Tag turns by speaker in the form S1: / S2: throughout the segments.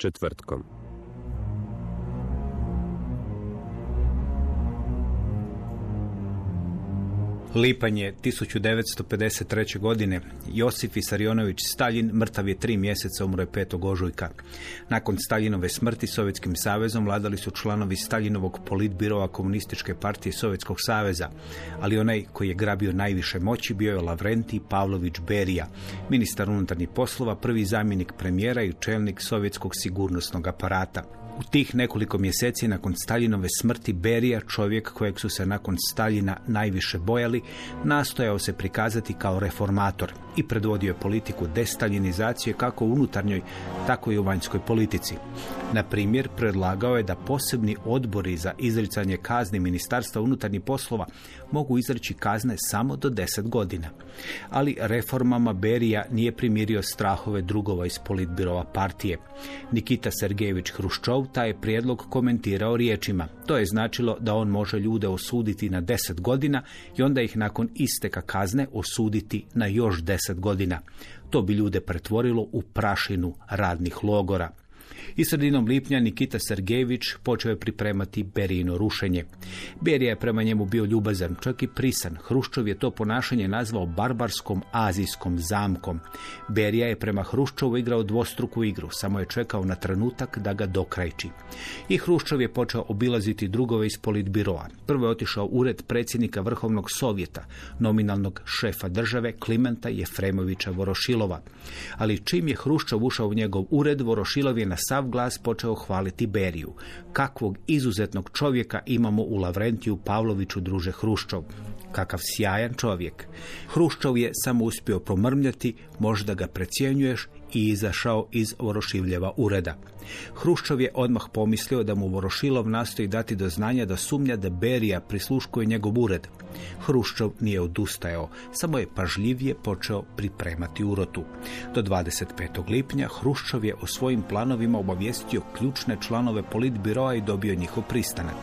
S1: Četvrtkom.
S2: Lipanj je 1953. godine. Josif Isarionović Stalin mrtav je tri mjeseca, umro je 5. ožujka. Nakon Staljinove smrti Sovjetskim savezom vladali su članovi Staljinovog politbirova komunističke partije Sovjetskog saveza, ali onaj koji je grabio najviše moći bio je Lavrenti Pavlović Berija, ministar unutarnjih poslova, prvi zamjenik premijera i čelnik sovjetskog sigurnosnog aparata. U tih nekoliko mjeseci nakon Staljinove smrti Berija, čovjek kojeg su se nakon Staljina najviše bojali, nastojao se prikazati kao reformator i predvodio je politiku destaljinizacije kako u unutarnjoj, tako i u vanjskoj politici. Na primjer, predlagao je da posebni odbori za izricanje kazni Ministarstva unutarnjih poslova mogu izreći kazne samo do 10 godina. Ali reformama Berija nije primirio strahove drugova iz politbirova partije. Nikita Sergejević Hruščov taj je prijedlog komentirao riječima. To je značilo da on može ljude osuditi na 10 godina i onda ih nakon isteka kazne osuditi na još 10 godina. To bi ljude pretvorilo u prašinu radnih logora. I sredinom lipnja Nikita Sergejević počeo je pripremati Berijino rušenje. Berija je prema njemu bio ljubazan, čak i prisan. Hruščov je to ponašanje nazvao barbarskom azijskom zamkom. Berija je prema Hruščovu igrao dvostruku igru, samo je čekao na trenutak da ga dokrajči. I Hruščov je počeo obilaziti drugove iz politbiroa. Prvo je otišao ured predsjednika Vrhovnog sovjeta, nominalnog šefa države Klimenta Jefremovića Vorošilova. Ali čim je Hruščov ušao u njegov ured, Vorošilov je na sav glas počeo hvaliti Beriju. Kakvog izuzetnog čovjeka imamo u Lavrentiju Pavloviću druže Hruščov. Kakav sjajan čovjek. Hruščov je samo uspio promrmljati, možda ga precjenjuješ i izašao iz Vorošivljeva ureda. Hruščov je odmah pomislio da mu Vorošilov nastoji dati do znanja da sumnja da Berija prisluškuje njegov ured. Hruščov nije odustajao, samo je pažljivije počeo pripremati urotu. Do 25. lipnja Hruščov je o svojim planovima obavijestio ključne članove politbiroa i dobio njihov pristanak.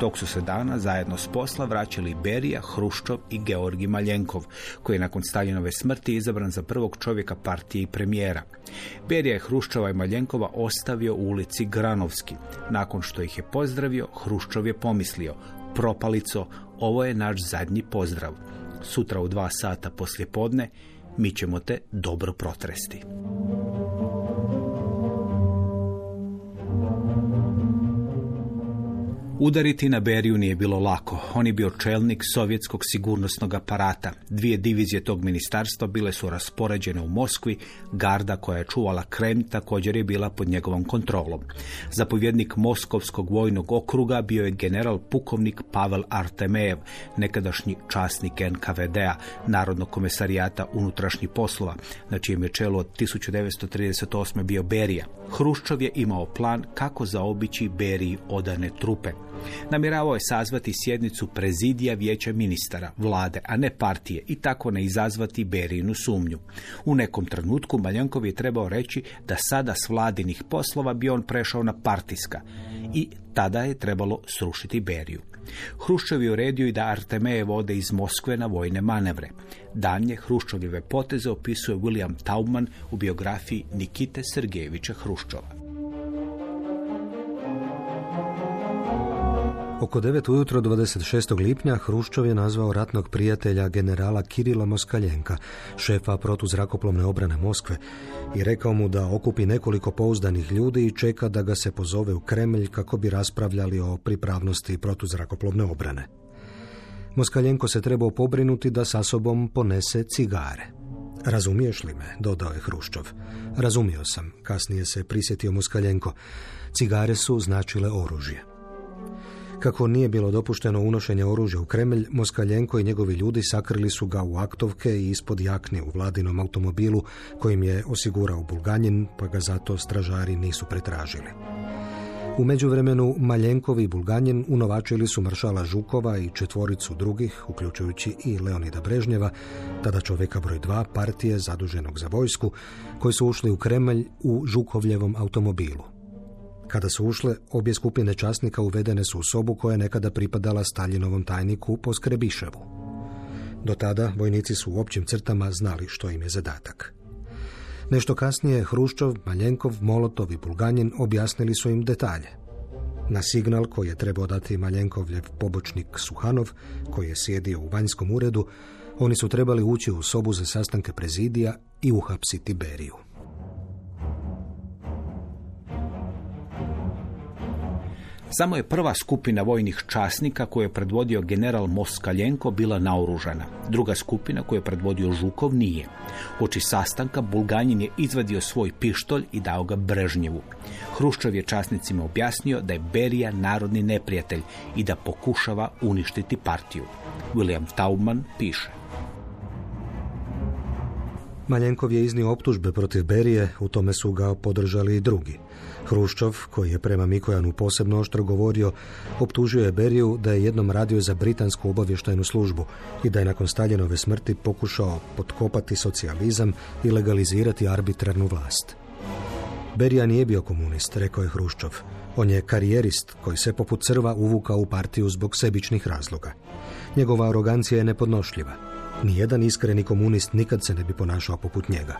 S2: Tog su se dana zajedno s posla vraćali Berija, Hruščov i Georgi Maljenkov, koji je nakon Staljinove smrti izabran za prvog čovjeka partije i premijera. Berija je Hruščova i Maljenkova ostavio u ulici Granovski. Nakon što ih je pozdravio, Hruščov je pomislio, propalico, ovo je naš zadnji pozdrav. Sutra u dva sata poslje podne mi ćemo te dobro protresti. Udariti na Beriju nije bilo lako. On je bio čelnik sovjetskog sigurnosnog aparata. Dvije divizije tog ministarstva bile su raspoređene u Moskvi, garda koja je čuvala Krem također je bila pod njegovom kontrolom. Zapovjednik Moskovskog vojnog okruga bio je general pukovnik Pavel Artemejev, nekadašnji časnik NKVD-a, Narodnog komesarijata unutrašnjih poslova, na čijem je čelu od 1938. bio Berija. Hruščov je imao plan kako zaobići Beriji odane trupe. Namjeravao je sazvati sjednicu prezidija vijeća ministara, vlade, a ne partije i tako ne izazvati Berijinu sumnju. U nekom trenutku Maljankov je trebao reći da sada s vladinih poslova bi on prešao na partijska i tada je trebalo srušiti Beriju. Hruščov je uredio i da Artemeje vode iz Moskve na vojne manevre. Danje Hruščovljeve poteze opisuje William Taubman u biografiji Nikite Sergejevića Hruščova.
S3: Oko 9 ujutro 26. lipnja Hruščov je nazvao ratnog prijatelja generala Kirila Moskaljenka, šefa protuzrakoplovne obrane Moskve, i rekao mu da okupi nekoliko pouzdanih ljudi i čeka da ga se pozove u Kremlj kako bi raspravljali o pripravnosti protuzrakoplovne obrane. Moskaljenko se trebao pobrinuti da sa sobom ponese cigare. Razumiješ li me, dodao je Hruščov. Razumio sam, kasnije se prisjetio Moskaljenko. Cigare su značile oružje. Kako nije bilo dopušteno unošenje oružja u Kremlj, Moskaljenko i njegovi ljudi sakrili su ga u aktovke i ispod jakne u vladinom automobilu kojim je osigurao Bulganjin, pa ga zato stražari nisu pretražili. U međuvremenu Maljenkov i Bulganjin unovačili su maršala Žukova i četvoricu drugih, uključujući i Leonida Brežnjeva, tada čovjeka broj dva partije zaduženog za vojsku, koji su ušli u Kremlj u Žukovljevom automobilu. Kada su ušle, obje skupine časnika uvedene su u sobu koja je nekada pripadala Staljinovom tajniku po Skrebiševu. Do tada vojnici su u općim crtama znali što im je zadatak. Nešto kasnije Hruščov, Maljenkov, Molotov i Bulganjin objasnili su im detalje. Na signal koji je trebao dati Maljenkovljev pobočnik Suhanov, koji je sjedio u vanjskom uredu, oni su trebali ući u sobu za sastanke prezidija i uhapsiti Beriju.
S2: Samo je prva skupina vojnih časnika koju je predvodio general Moskaljenko bila naoružana. Druga skupina koju je predvodio Žukov nije. Oči sastanka Bulganjin je izvadio svoj pištolj i dao ga Brežnjevu. Hruščov je časnicima objasnio da je Berija narodni neprijatelj i da pokušava uništiti partiju. William Taubman piše.
S3: Maljenkov je iznio optužbe protiv Berije, u tome su ga podržali i drugi. Hruščov, koji je prema Mikojanu posebno oštro govorio, optužio je Beriju da je jednom radio za britansku obavještajnu službu i da je nakon Staljenove smrti pokušao potkopati socijalizam i legalizirati arbitrarnu vlast. Berija nije bio komunist, rekao je Hruščov. On je karijerist koji se poput crva uvukao u partiju zbog sebičnih razloga. Njegova arogancija je nepodnošljiva. Nijedan iskreni komunist nikad se ne bi ponašao poput njega.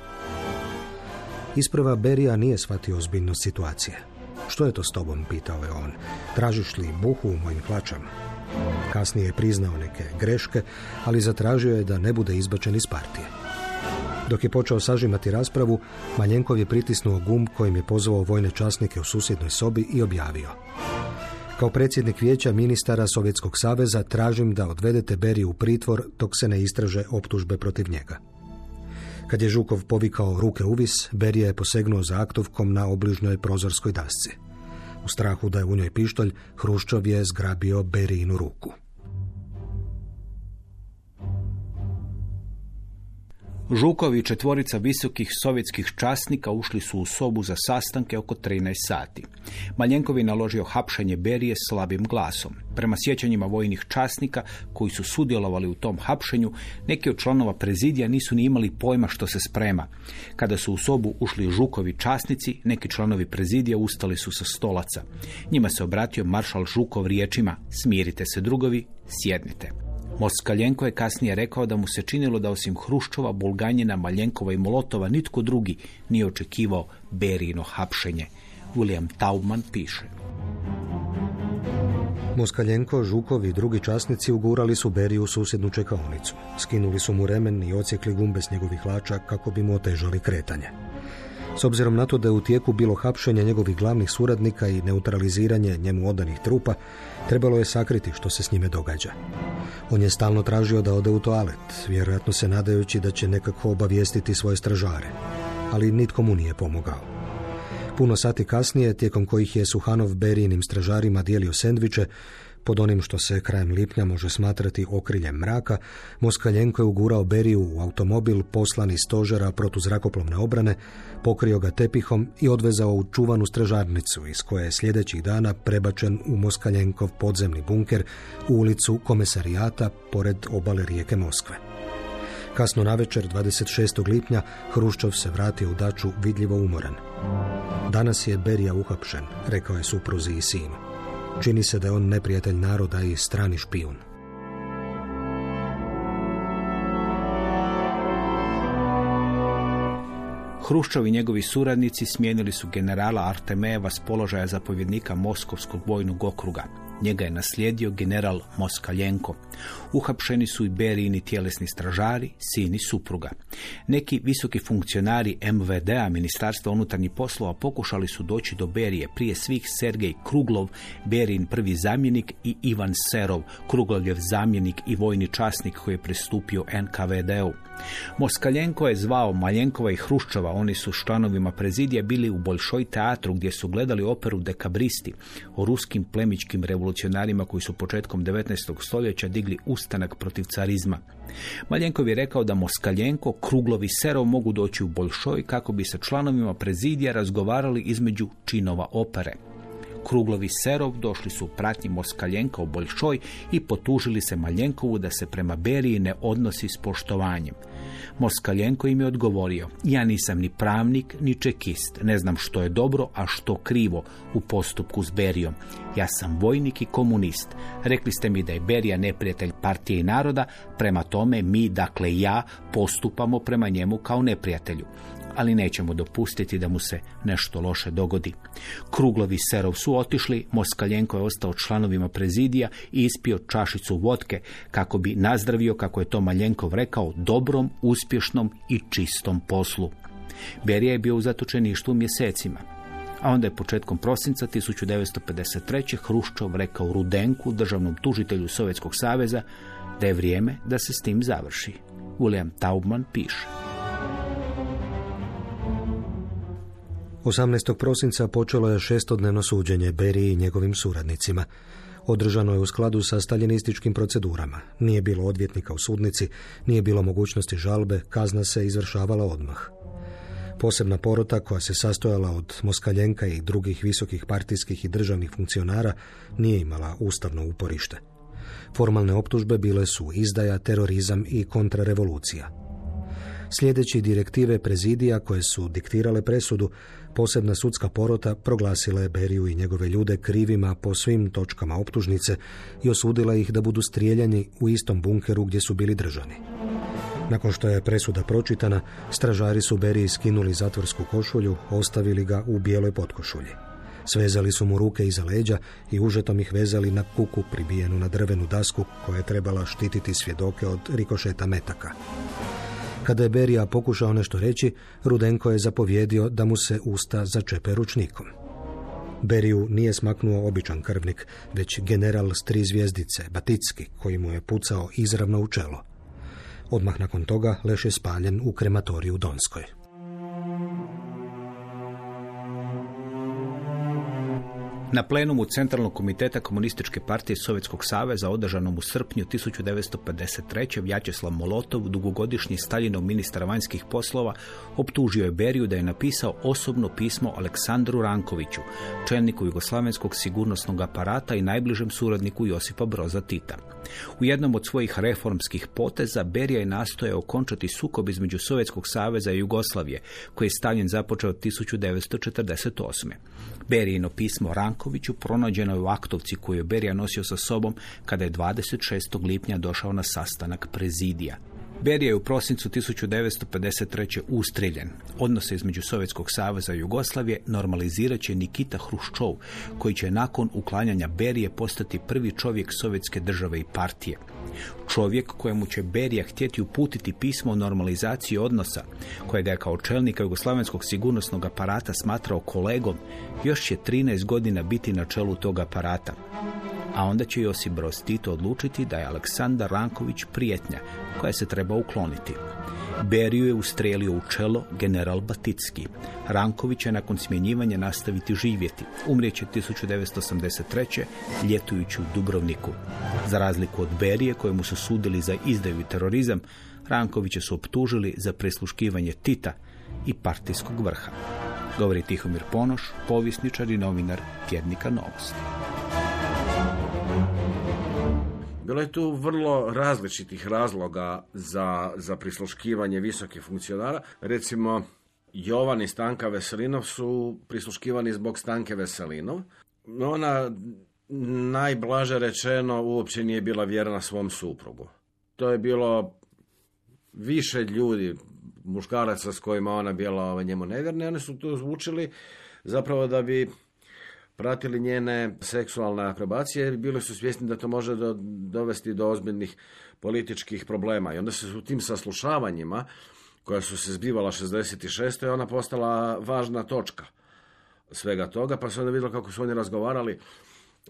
S3: Isprva Berija nije shvatio ozbiljnost situacije. Što je to s tobom, pitao je on. Tražiš li buhu u mojim hlačama? Kasnije je priznao neke greške, ali zatražio je da ne bude izbačen iz partije. Dok je počeo sažimati raspravu, Maljenkov je pritisnuo gumb kojim je pozvao vojne časnike u susjednoj sobi i objavio. Kao predsjednik vijeća ministara Sovjetskog saveza tražim da odvedete Beriju u pritvor dok se ne istraže optužbe protiv njega. Kad je Žukov povikao ruke uvis, Berija je posegnuo za aktovkom na obližnjoj prozorskoj dasci. U strahu da je u njoj pištolj, Hruščov je zgrabio Berijinu ruku.
S2: Žukovi i četvorica visokih sovjetskih časnika ušli su u sobu za sastanke oko 13 sati. Maljenkovi naložio hapšanje Berije slabim glasom. Prema sjećanjima vojnih časnika koji su sudjelovali u tom hapšenju, neki od članova prezidija nisu ni imali pojma što se sprema. Kada su u sobu ušli Žukovi časnici, neki članovi prezidija ustali su sa stolaca. Njima se obratio maršal Žukov riječima Smirite se drugovi, sjednite. Moskaljenko je kasnije rekao da mu se činilo da osim Hruščova, Bulganjina, Maljenkova i Molotova nitko drugi nije očekivao Berino hapšenje. William Taubman piše.
S3: Moskaljenko, Žukov i drugi časnici ugurali su Beriju u susjednu čekaonicu. Skinuli su mu remen i ocijekli gumbe s njegovih hlača kako bi mu otežali kretanje. S obzirom na to da je u tijeku bilo hapšenje njegovih glavnih suradnika i neutraliziranje njemu odanih trupa, trebalo je sakriti što se s njime događa. On je stalno tražio da ode u toalet, vjerojatno se nadajući da će nekako obavijestiti svoje stražare, ali nitko mu nije pomogao. Puno sati kasnije, tijekom kojih je Suhanov Berijinim stražarima dijelio sendviče, pod onim što se krajem lipnja može smatrati okriljem mraka, Moskaljenko je ugurao Beriju u automobil poslani stožera protuzrakoplovne obrane, pokrio ga tepihom i odvezao u čuvanu stražarnicu iz koje je sljedećih dana prebačen u Moskaljenkov podzemni bunker u ulicu Komesarijata pored obale rijeke Moskve. Kasno navečer, 26. lipnja, Hruščov se vratio u daču vidljivo umoran. Danas je Berija uhapšen, rekao je supruzi i sinu. Čini se da je on neprijatelj naroda i strani špijun.
S2: Hruščov i njegovi suradnici smijenili su generala Artemejeva s položaja zapovjednika Moskovskog vojnog okruga. Njega je naslijedio general Moskaljenko. Uhapšeni su i Berijini tjelesni stražari, sin i supruga. Neki visoki funkcionari MVD-a, Ministarstva unutarnjih poslova, pokušali su doći do Berije, prije svih Sergej Kruglov, Berijin prvi zamjenik i Ivan Serov, Kruglovljev zamjenik i vojni časnik koji je pristupio NKVD-u. Moskaljenko je zvao Maljenkova i Hruščova, oni su članovima prezidija bili u Bolšoj teatru gdje su gledali operu Dekabristi o ruskim plemičkim revolucionarima koji su početkom 19. stoljeća digli ustanak protiv carizma. Maljenkov je rekao da Moskaljenko, Kruglovi Serov mogu doći u Bolšoj kako bi sa članovima prezidija razgovarali između činova opere. Kruglovi Serov došli su u pratnji Moskaljenka u Boljšoj i potužili se Maljenkovu da se prema Beriji ne odnosi s poštovanjem. Moskaljenko im je odgovorio, ja nisam ni pravnik, ni čekist, ne znam što je dobro, a što krivo u postupku s Berijom. Ja sam vojnik i komunist. Rekli ste mi da je Berija neprijatelj partije i naroda, prema tome mi, dakle ja, postupamo prema njemu kao neprijatelju ali nećemo dopustiti da mu se nešto loše dogodi. Kruglovi Serov su otišli, Moskaljenko je ostao članovima prezidija i ispio čašicu vodke kako bi nazdravio, kako je to Maljenkov rekao, dobrom, uspješnom i čistom poslu. Berija je bio u zatočeništu mjesecima. A onda je početkom prosinca 1953. Hruščov rekao Rudenku, državnom tužitelju Sovjetskog saveza, da je vrijeme da se s tim završi. William Taubman piše.
S3: 18. prosinca počelo je šestodnevno suđenje Beriji i njegovim suradnicima. Održano je u skladu sa staljinističkim procedurama. Nije bilo odvjetnika u sudnici, nije bilo mogućnosti žalbe, kazna se izvršavala odmah. Posebna porota koja se sastojala od Moskaljenka i drugih visokih partijskih i državnih funkcionara nije imala ustavno uporište. Formalne optužbe bile su izdaja, terorizam i kontrarevolucija. Sljedeći direktive prezidija koje su diktirale presudu, posebna sudska porota proglasila je Beriju i njegove ljude krivima po svim točkama optužnice i osudila ih da budu strijeljani u istom bunkeru gdje su bili držani. Nakon što je presuda pročitana, stražari su Beriji skinuli zatvorsku košulju, ostavili ga u bijeloj potkošulji. Svezali su mu ruke iza leđa i užetom ih vezali na kuku pribijenu na drvenu dasku koja je trebala štititi svjedoke od rikošeta metaka. Kada je Berija pokušao nešto reći, Rudenko je zapovjedio da mu se usta začepe ručnikom. Beriju nije smaknuo običan krvnik, već general s tri zvijezdice, Baticki, koji mu je pucao izravno u čelo. Odmah nakon toga Leš je spaljen u krematoriju Donskoj.
S2: Na plenumu Centralnog komiteta Komunističke partije Sovjetskog saveza održanom u srpnju 1953. Vjačeslav Molotov, dugogodišnji Staljinov ministar vanjskih poslova, optužio je Beriju da je napisao osobno pismo Aleksandru Rankoviću, čelniku Jugoslavenskog sigurnosnog aparata i najbližem suradniku Josipa Broza Tita. U jednom od svojih reformskih poteza Berija je nastojao okončati sukob između Sovjetskog saveza i Jugoslavije, koji je Stalin započeo 1948. Berijino pismo Rankoviću pronađeno je u aktovci koju je Berija nosio sa sobom kada je 26. lipnja došao na sastanak prezidija. Berija je u prosincu 1953. ustreljen. Odnose između Sovjetskog saveza i Jugoslavije normalizirat će Nikita Hruščov, koji će nakon uklanjanja Berije postati prvi čovjek sovjetske države i partije. Čovjek kojemu će Berija htjeti uputiti pismo o normalizaciji odnosa, kojega je kao čelnika Jugoslavenskog sigurnosnog aparata smatrao kolegom, još će 13 godina biti na čelu tog aparata. A onda će Josip Broz Tito odlučiti da je Aleksandar Ranković prijetnja koja se treba ukloniti. Beriju je ustrelio u čelo general Baticki. Ranković je nakon smjenjivanja nastaviti živjeti. Umrijeće 1983. ljetujući u Dubrovniku. Za razliku od Berije, kojemu su sudili za izdaju i terorizam, Rankovića su optužili za prisluškivanje Tita i partijskog vrha. Govori Tihomir Ponoš, povjesničar i novinar tjednika Novosti.
S4: Bilo je tu vrlo različitih razloga za, za prisluškivanje visokih funkcionara. Recimo, Jovan i Stanka Veselinov su prisluškivani zbog Stanke Veselinov. Ona, najblaže rečeno, uopće nije bila vjerna svom suprugu. To je bilo više ljudi, muškaraca s kojima ona bila ovaj, njemu nevjerna. Oni su to zvučili zapravo da bi pratili njene seksualne akrobacije i bili su svjesni da to može do, dovesti do ozbiljnih političkih problema. I onda se u tim saslušavanjima koja su se zbivala 66. ona postala važna točka svega toga, pa se onda vidjelo kako su oni razgovarali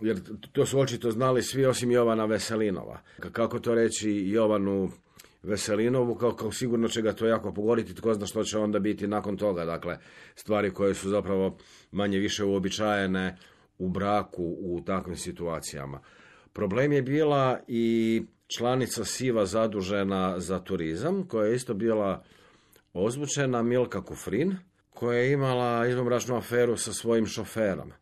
S4: jer to su očito znali svi osim Jovana Veselinova. Kako to reći Jovanu Veselinovu, kao, kao sigurno će ga to jako pogoditi, tko zna što će onda biti nakon toga. Dakle, stvari koje su zapravo manje više uobičajene u braku u takvim situacijama. Problem je bila i članica Siva zadužena za turizam, koja je isto bila ozvučena Milka Kufrin, koja je imala izvanbračnu aferu sa svojim šoferom.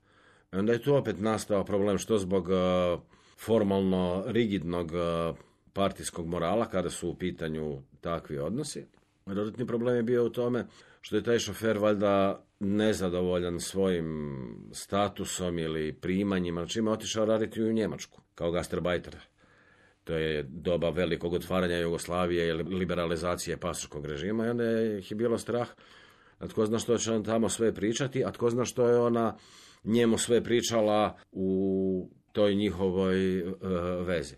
S4: Onda je tu opet nastao problem što zbog uh, formalno rigidnog uh, partijskog morala kada su u pitanju takvi odnosi. Dodatni problem je bio u tome što je taj šofer valjda nezadovoljan svojim statusom ili primanjima, čime je otišao raditi u Njemačku kao gastarbajter. To je doba velikog otvaranja Jugoslavije i liberalizacije pasoškog režima i onda je ih je bilo strah a tko zna što će on tamo sve pričati, a tko zna što je ona njemu sve pričala u toj njihovoj uh, vezi.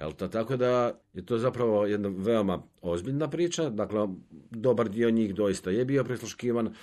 S4: Jel to, tako da je to zapravo jedna veoma ozbiljna priča, dakle dobar dio njih doista je bio prisluškivan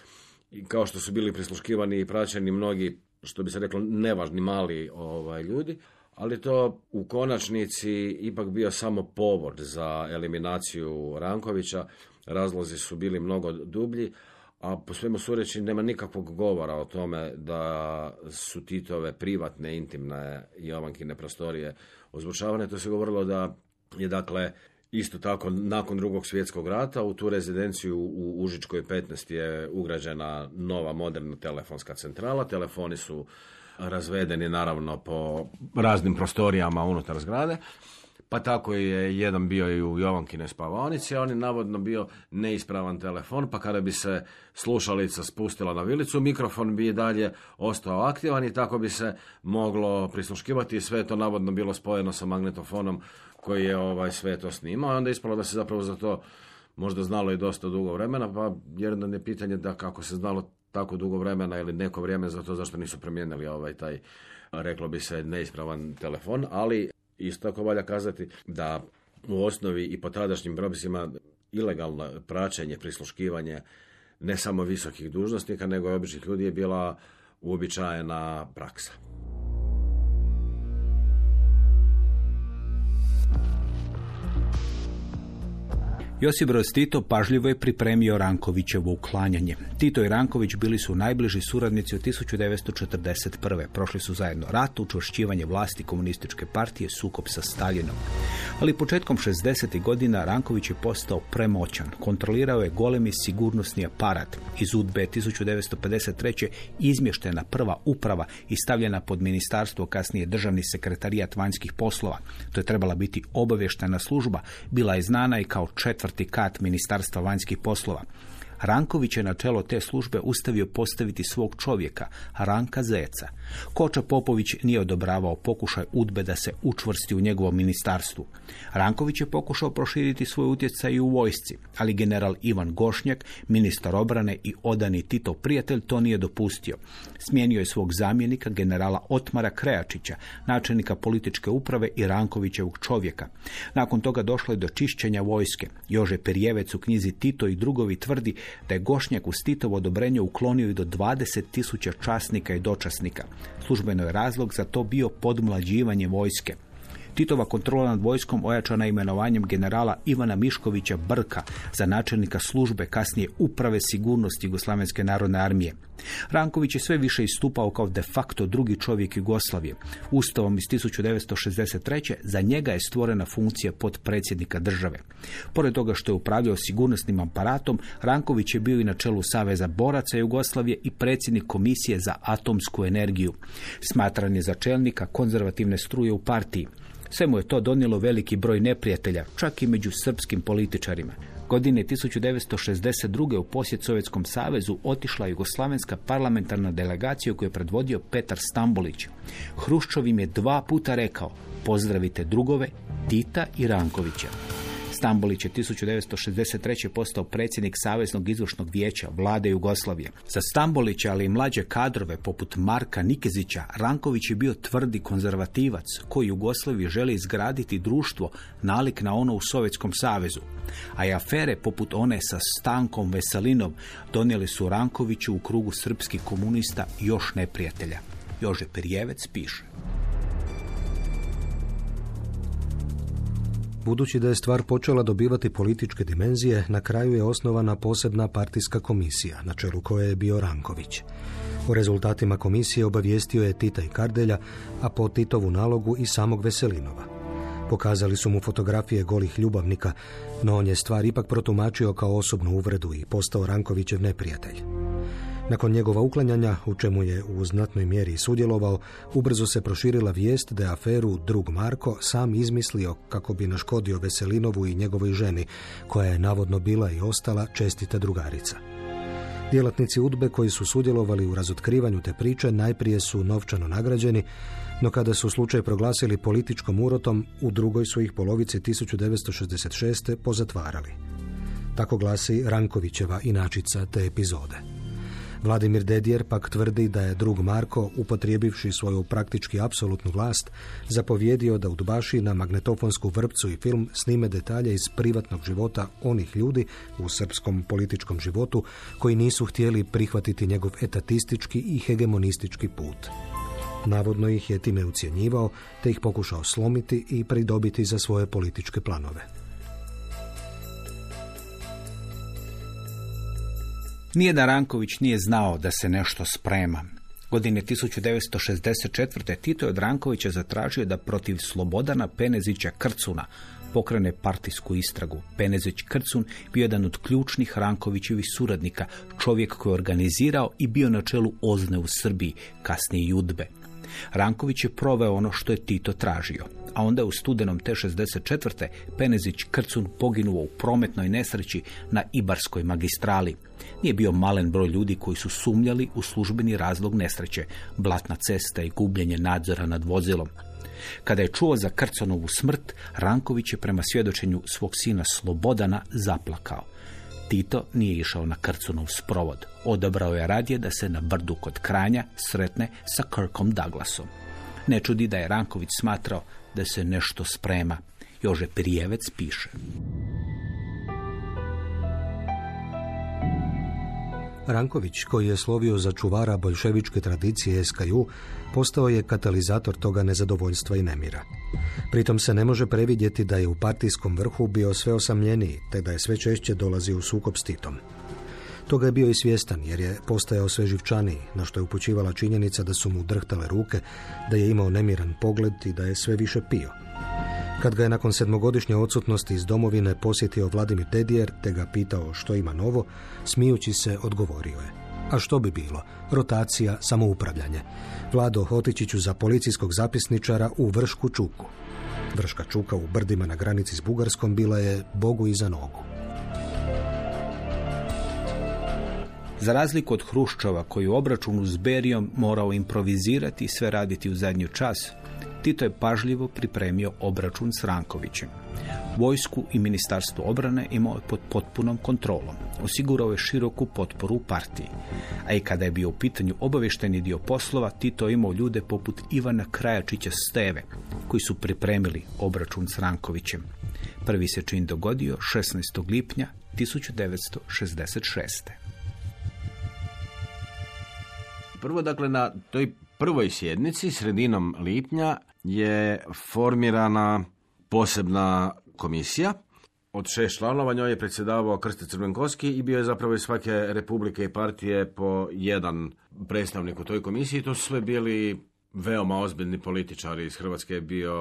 S4: i kao što su bili prisluškivani i praćeni mnogi, što bi se reklo, nevažni mali ovaj, ljudi, ali to u konačnici ipak bio samo povod za eliminaciju Rankovića, razlozi su bili mnogo dublji, a po svemu sureći nema nikakvog govora o tome da su Titove privatne, intimne Jovankine prostorije ozvučavane. To se govorilo da je dakle isto tako nakon drugog svjetskog rata u tu rezidenciju u Užičkoj 15 je ugrađena nova moderna telefonska centrala. Telefoni su razvedeni naravno po raznim prostorijama unutar zgrade. Pa tako je jedan bio i u Jovankine spavaonici, a on je navodno bio neispravan telefon, pa kada bi se slušalica spustila na vilicu, mikrofon bi i dalje ostao aktivan i tako bi se moglo prisluškivati i sve je to navodno bilo spojeno sa magnetofonom koji je ovaj sve to snimao. I onda je ispalo da se zapravo za to možda znalo i dosta dugo vremena, pa jedno je pitanje da kako se znalo tako dugo vremena ili neko vrijeme za to zašto nisu promijenili ovaj taj reklo bi se neispravan telefon, ali Isto tako valja kazati da u osnovi i po tadašnjim propisima ilegalno praćenje, prisluškivanje ne samo visokih dužnosnika, nego i običnih ljudi je bila uobičajena praksa.
S2: Josip Broz Tito pažljivo je pripremio Rankovićevo uklanjanje. Tito i Ranković bili su najbliži suradnici od 1941. Prošli su zajedno rat, učvršćivanje vlasti komunističke partije, sukob sa Staljinom. Ali početkom 60. godina Ranković je postao premoćan. Kontrolirao je golemi sigurnosni aparat. Iz UDBE 1953. izmještena prva uprava i stavljena pod ministarstvo, kasnije državni sekretarijat vanjskih poslova. To je trebala biti obavještena služba. Bila je znana i kao četvr četvrti kat Ministarstva vanjskih poslova. Ranković je na čelo te službe ustavio postaviti svog čovjeka, Ranka Zeca. Koča Popović nije odobravao pokušaj udbe da se učvrsti u njegovom ministarstvu. Ranković je pokušao proširiti svoj utjecaj i u vojsci, ali general Ivan Gošnjak, ministar obrane i odani Tito prijatelj to nije dopustio. Smijenio je svog zamjenika, generala Otmara Krejačića, načelnika političke uprave i Rankovićevog čovjeka. Nakon toga došlo je do čišćenja vojske. Jože Perjevec u knjizi Tito i drugovi tvrdi da je Gošnjak uz Titovo odobrenje uklonio i do 20.000 časnika i dočasnika. Službeno je razlog za to bio podmlađivanje vojske. Titova kontrola nad vojskom ojačana imenovanjem generala Ivana Miškovića Brka za načelnika službe kasnije uprave sigurnosti Jugoslavenske narodne armije. Ranković je sve više istupao kao de facto drugi čovjek Jugoslavije. Ustavom iz 1963. za njega je stvorena funkcija potpredsjednika države. Pored toga što je upravljao sigurnosnim aparatom, Ranković je bio i na čelu Saveza boraca Jugoslavije i predsjednik Komisije za atomsku energiju. Smatran je za čelnika konzervativne struje u partiji. Sve mu je to donijelo veliki broj neprijatelja, čak i među srpskim političarima. Godine 1962. u posjet Sovjetskom savezu otišla jugoslavenska parlamentarna delegacija koju je predvodio Petar Stambolić. Hruščov im je dva puta rekao pozdravite drugove Tita i Rankovića. Stambolić je 1963. postao predsjednik Saveznog izvršnog vijeća vlade Jugoslavije. Za Stambolića, ali i mlađe kadrove poput Marka Nikezića, Ranković je bio tvrdi konzervativac koji Jugoslaviji želi izgraditi društvo nalik na ono u Sovjetskom savezu. A i afere poput one sa Stankom Veselinom donijeli su Rankoviću u krugu srpskih komunista još neprijatelja. Jože Perjevec piše.
S3: Budući da je stvar počela dobivati političke dimenzije, na kraju je osnovana posebna partijska komisija, na čelu koje je bio Ranković. O rezultatima komisije obavijestio je Tita i Kardelja, a po Titovu nalogu i samog Veselinova. Pokazali su mu fotografije golih ljubavnika, no on je stvar ipak protumačio kao osobnu uvredu i postao Rankovićev neprijatelj. Nakon njegova uklanjanja, u čemu je u znatnoj mjeri sudjelovao, ubrzo se proširila vijest da je aferu drug Marko sam izmislio kako bi naškodio Veselinovu i njegovoj ženi, koja je navodno bila i ostala čestita drugarica. Djelatnici Udbe koji su sudjelovali u razotkrivanju te priče najprije su novčano nagrađeni, no kada su slučaj proglasili političkom urotom, u drugoj su ih polovici 1966. pozatvarali. Tako glasi Rankovićeva inačica te epizode. Vladimir Dedijer pak tvrdi da je drug Marko, upotrijebivši svoju praktički apsolutnu vlast, zapovjedio da udbaši na magnetofonsku vrpcu i film snime detalje iz privatnog života onih ljudi u srpskom političkom životu koji nisu htjeli prihvatiti njegov etatistički i hegemonistički put. Navodno ih je time ucjenjivao, te ih pokušao slomiti i pridobiti za svoje političke planove.
S2: Nije da Ranković nije znao da se nešto sprema. Godine 1964. Tito je od Rankovića zatražio da protiv Slobodana Penezića Krcuna pokrene partijsku istragu. Penezić Krcun bio jedan od ključnih Rankovićevih suradnika, čovjek koji je organizirao i bio na čelu Ozne u Srbiji, kasnije Judbe. Ranković je proveo ono što je Tito tražio, a onda je u studenom T64. Penezić Krcun poginuo u prometnoj nesreći na Ibarskoj magistrali. Nije bio malen broj ljudi koji su sumnjali u službeni razlog nesreće, blatna cesta i gubljenje nadzora nad vozilom. Kada je čuo za Krconovu smrt, Ranković je prema svjedočenju svog sina Slobodana zaplakao. Tito nije išao na Krcunov sprovod. Odabrao je radije da se na brdu kod Kranja sretne sa Kirkom Douglasom. Ne čudi da je Ranković smatrao da se nešto sprema. Jože Prijevec piše.
S3: Ranković, koji je slovio za čuvara boljševičke tradicije SKU, postao je katalizator toga nezadovoljstva i nemira. Pritom se ne može previdjeti da je u partijskom vrhu bio sve osamljeniji, te da je sve češće dolazio u sukob s Titom. Toga je bio i svjestan jer je postajao sve živčaniji, na što je upućivala činjenica da su mu drhtale ruke, da je imao nemiran pogled i da je sve više pio. Kad ga je nakon sedmogodišnje odsutnosti iz domovine posjetio Vladimir Dedijer te ga pitao što ima novo, smijući se odgovorio je. A što bi bilo? Rotacija, samoupravljanje. Vlado Hotičiću za policijskog zapisničara u Vršku Čuku. Vrška Čuka u brdima na granici s Bugarskom bila je Bogu iza nogu.
S2: Za razliku od Hruščova koji u obračunu s Berijom morao improvizirati i sve raditi u zadnju čas, Tito je pažljivo pripremio obračun s Rankovićem. Vojsku i ministarstvo obrane imao je pod potpunom kontrolom. Osigurao je široku potporu u partiji. A i kada je bio u pitanju obavješteni dio poslova, Tito je imao ljude poput Ivana Krajačića Steve, koji su pripremili obračun s Rankovićem. Prvi se čin dogodio 16. lipnja 1966.
S4: Prvo, dakle, na toj prvoj sjednici, sredinom lipnja, je formirana posebna komisija. Od šest članova njoj je predsjedavao Krste Crvenkovski i bio je zapravo iz svake republike i partije po jedan predstavnik u toj komisiji. To su sve bili veoma ozbiljni političari. Iz Hrvatske je bio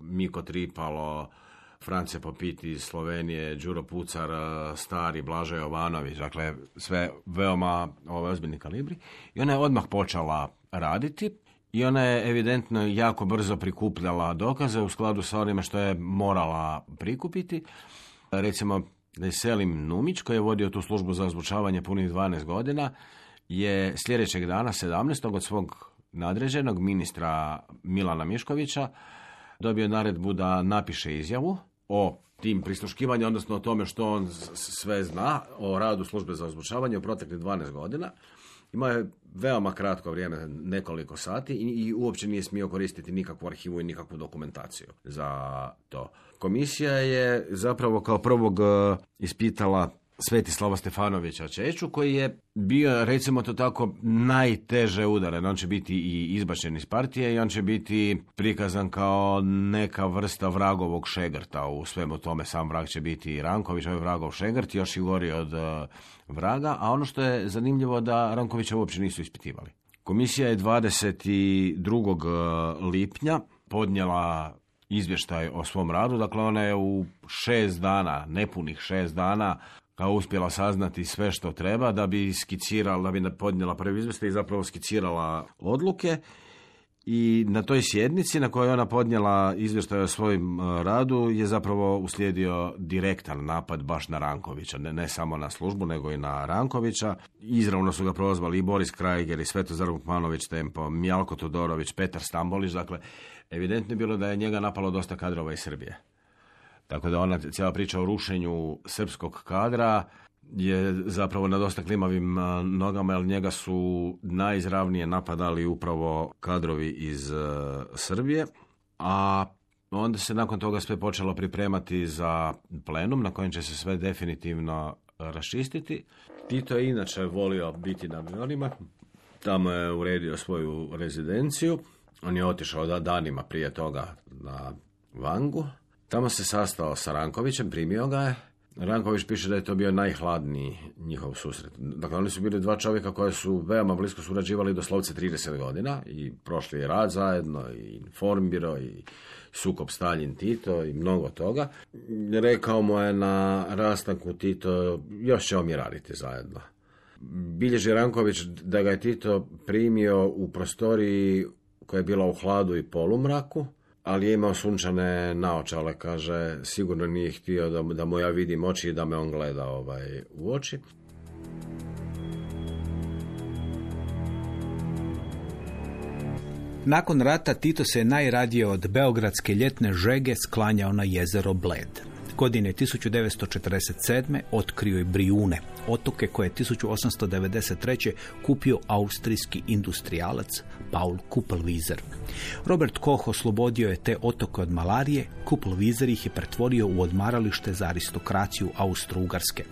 S4: Miko Tripalo, France Popiti iz Slovenije, Đuro Pucar, stari Blaža Jovanović, dakle sve veoma ove, ozbiljni kalibri. I ona je odmah počela raditi i ona je evidentno jako brzo prikupljala dokaze u skladu sa onime što je morala prikupiti. Recimo, Selim Numić, koji je vodio tu službu za ozvučavanje punih 12 godina, je sljedećeg dana, 17. od svog nadređenog ministra Milana Miškovića, dobio naredbu da napiše izjavu o tim prisluškivanjem, odnosno o tome što on sve zna o radu službe za ozvučavanje u proteklih 12 godina. Imao je veoma kratko vrijeme, nekoliko sati i, i uopće nije smio koristiti nikakvu arhivu i nikakvu dokumentaciju za to. Komisija je zapravo kao prvog e, ispitala Svetislava Stefanovića Čeču, koji je bio, recimo to tako, najteže udaren. On će biti i izbačen iz partije i on će biti prikazan kao neka vrsta vragovog šegrta u svemu tome. Sam vrag će biti i Ranković, ovaj vragov šegrt, još i gori od e, vraga. A ono što je zanimljivo da Rankovića uopće nisu ispitivali. Komisija je 22. lipnja podnijela izvještaj o svom radu, dakle ona je u šest dana, nepunih šest dana, kao uspjela saznati sve što treba da bi skicirala, da bi podnijela prvi izvještaj i zapravo skicirala odluke. I na toj sjednici na kojoj je ona podnijela izvještaj o svojem e, radu je zapravo uslijedio direktan napad baš na Rankovića, ne, ne samo na službu nego i na Rankovića. Izravno su ga prozvali i Boris Krajger i Svetozar Vukmanović Tempo, Mjalko Todorović, Petar Stambolić, dakle evidentno je bilo da je njega napalo dosta kadrova iz Srbije. Tako da ona cijela priča o rušenju srpskog kadra je zapravo na dosta klimavim nogama, jer njega su najizravnije napadali upravo kadrovi iz a, Srbije, a onda se nakon toga sve počelo pripremati za plenum na kojem će se sve definitivno raščistiti. Tito je inače volio biti na avionima, tamo je uredio svoju rezidenciju, on je otišao da danima prije toga na Vangu, Tamo se sastao sa Rankovićem, primio ga je. Ranković piše da je to bio najhladniji njihov susret. Dakle, oni su bili dva čovjeka koja su veoma blisko surađivali doslovce 30 godina i prošli je rad zajedno i informbiro i sukob Stalin Tito i mnogo toga. Rekao mu je na rastanku Tito, još ćemo mi raditi zajedno. Bilježi Ranković da ga je Tito primio u prostoriji koja je bila u hladu i polumraku, ali je imao sunčane naočale, kaže, sigurno nije htio da, da mu ja vidim oči i da me on gleda ovaj, u oči.
S2: Nakon rata Tito se najradije od Beogradske ljetne žege sklanjao na jezero Bled. Godine 1947. otkrio je Brijune, otoke koje je 1893. kupio austrijski industrijalac Paul Kupelwieser. Robert Koch oslobodio je te otoke od malarije, Kupelwieser ih je pretvorio u odmaralište za aristokraciju Austro-Ugarske.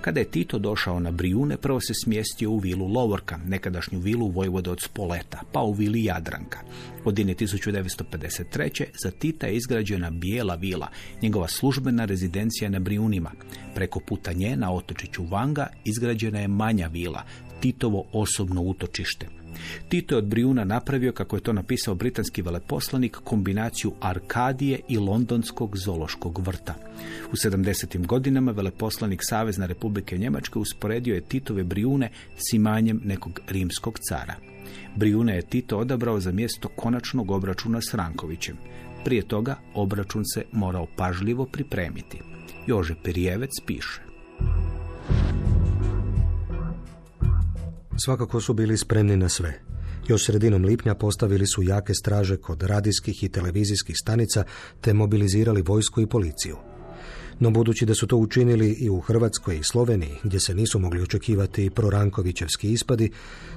S2: Kada je Tito došao na Brijune, prvo se smjestio u vilu Lovorka, nekadašnju vilu Vojvode od Spoleta, pa u vili Jadranka. Godine 1953. za Tita je izgrađena Bijela vila, njegova službena rezidencija na Brijunima. Preko puta nje na otočiću Izgrađena je manja vila, Titovo osobno utočište. Tito je od Brijuna napravio, kako je to napisao britanski veleposlanik, kombinaciju Arkadije i londonskog zološkog vrta. U 70. godinama veleposlanik Savezne republike Njemačke usporedio je Titove Brijune s imanjem nekog rimskog cara. Brijune je Tito odabrao za mjesto konačnog obračuna s Rankovićem. Prije toga obračun se morao pažljivo pripremiti. Jože Perijevec piše.
S3: Svakako su bili spremni na sve. Još sredinom lipnja postavili su jake straže kod radijskih i televizijskih stanica te mobilizirali vojsku i policiju. No budući da su to učinili i u Hrvatskoj i Sloveniji, gdje se nisu mogli očekivati prorankovićevski ispadi,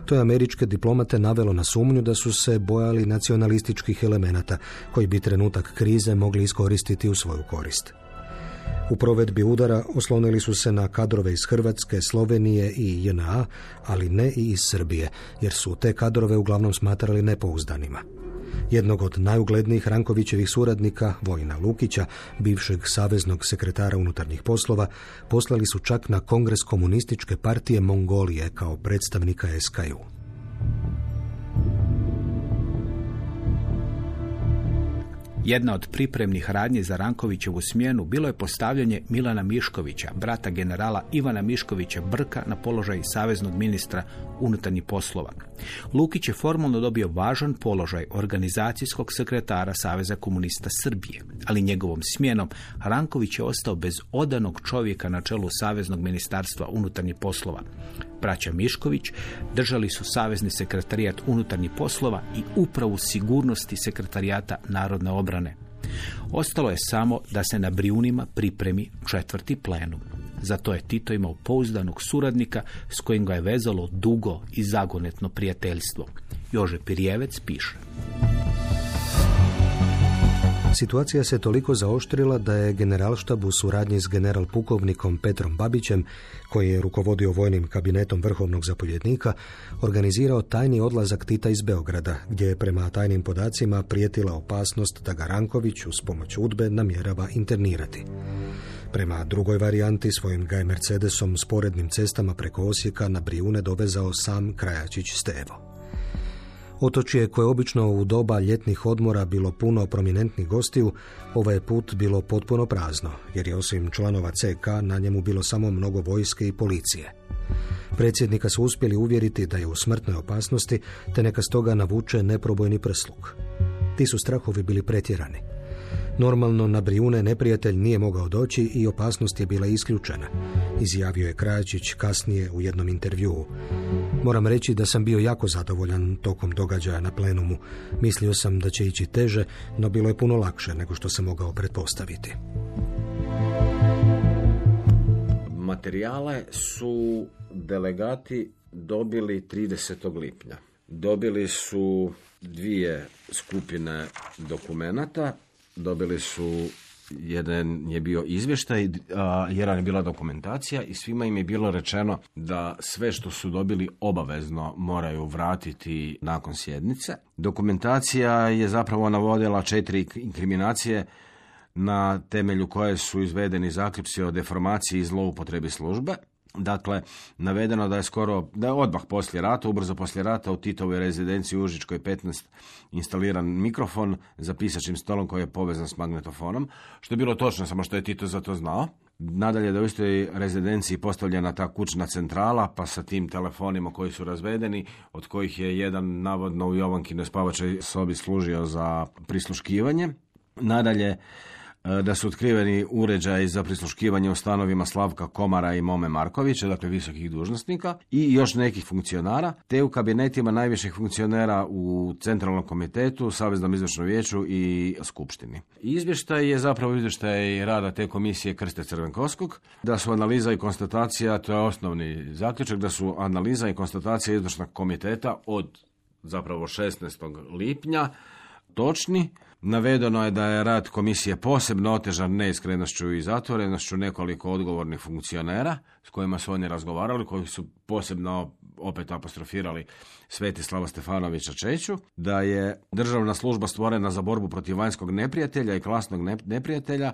S3: to je američke diplomate navelo na sumnju da su se bojali nacionalističkih elemenata koji bi trenutak krize mogli iskoristiti u svoju korist. U provedbi udara oslonili su se na kadrove iz Hrvatske, Slovenije i JNA, ali ne i iz Srbije, jer su te kadrove uglavnom smatrali nepouzdanima. Jednog od najuglednijih Rankovićevih suradnika, Vojina Lukića, bivšeg saveznog sekretara unutarnjih poslova, poslali su čak na Kongres komunističke partije Mongolije kao predstavnika SKU.
S2: Jedna od pripremnih radnji za Rankovićevu smjenu bilo je postavljanje Milana Miškovića, brata generala Ivana Miškovića Brka na položaj saveznog ministra unutarnjih poslova. Lukić je formalno dobio važan položaj organizacijskog sekretara Saveza komunista Srbije, ali njegovom smjenom Ranković je ostao bez odanog čovjeka na čelu Saveznog ministarstva unutarnjih poslova. Braća Mišković držali su Savezni sekretarijat unutarnjih poslova i upravu sigurnosti sekretarijata narodne obrane. Ostalo je samo da se na Brijunima pripremi četvrti plenum. Zato je Tito imao pouzdanog suradnika s kojim ga je vezalo dugo i zagonetno prijateljstvo. Jože Pirjevec piše.
S3: Situacija se toliko zaoštrila da je generalštab u suradnji s general pukovnikom Petrom Babićem, koji je rukovodio vojnim kabinetom vrhovnog zapovjednika, organizirao tajni odlazak Tita iz Beograda, gdje je prema tajnim podacima prijetila opasnost da ga Ranković uz pomoć udbe namjerava internirati. Prema drugoj varijanti svojim ga je Mercedesom sporednim cestama preko Osijeka na Brijune dovezao sam Krajačić Stevo. Otočje koje je obično u doba ljetnih odmora bilo puno prominentnih gostiju, ovaj put bilo potpuno prazno, jer je osim članova CK na njemu bilo samo mnogo vojske i policije. Predsjednika su uspjeli uvjeriti da je u smrtnoj opasnosti, te neka stoga navuče neprobojni prsluk. Ti su strahovi bili pretjerani. Normalno na Brijune neprijatelj nije mogao doći i opasnost je bila isključena, izjavio je Krajačić kasnije u jednom intervjuu. Moram reći da sam bio jako zadovoljan tokom događaja na plenumu. Mislio sam da će ići teže, no bilo je puno lakše nego što sam mogao pretpostaviti.
S4: Materijale su delegati dobili 30. lipnja. Dobili su dvije skupine dokumenata dobili su jedan je bio izvještaj, a jedan je bila dokumentacija i svima im je bilo rečeno da sve što su dobili obavezno moraju vratiti nakon sjednice. Dokumentacija je zapravo navodila četiri inkriminacije na temelju koje su izvedeni zaključci o deformaciji i zloupotrebi službe. Dakle, navedeno da je skoro, da je odmah poslije rata, ubrzo poslije rata u Titovoj rezidenciji u Užičkoj 15 instaliran mikrofon za pisačim stolom koji je povezan s magnetofonom, što je bilo točno, samo što je Tito za to znao. Nadalje da u istoj rezidenciji postavljena ta kućna centrala, pa sa tim telefonima koji su razvedeni, od kojih je jedan navodno u Jovankinoj spavačoj sobi služio za prisluškivanje. Nadalje, da su otkriveni uređaji za prisluškivanje u stanovima Slavka Komara i Mome Markovića, dakle visokih dužnosnika i još nekih funkcionara, te u kabinetima najviših funkcionera u Centralnom komitetu, Saveznom izvršnom vijeću i Skupštini. Izvještaj je zapravo izvještaj rada te komisije Krste Crvenkovskog, da su analiza i konstatacija, to je osnovni zaključak, da su analiza i konstatacija izvršnog komiteta od zapravo 16. lipnja točni, Navedeno je da je rad komisije posebno otežan neiskrenošću i zatvorenošću nekoliko odgovornih funkcionera s kojima su oni razgovarali, koji su posebno opet apostrofirali Svetislava Stefanovića Čeću, da je državna služba stvorena za borbu protiv vanjskog neprijatelja i klasnog neprijatelja,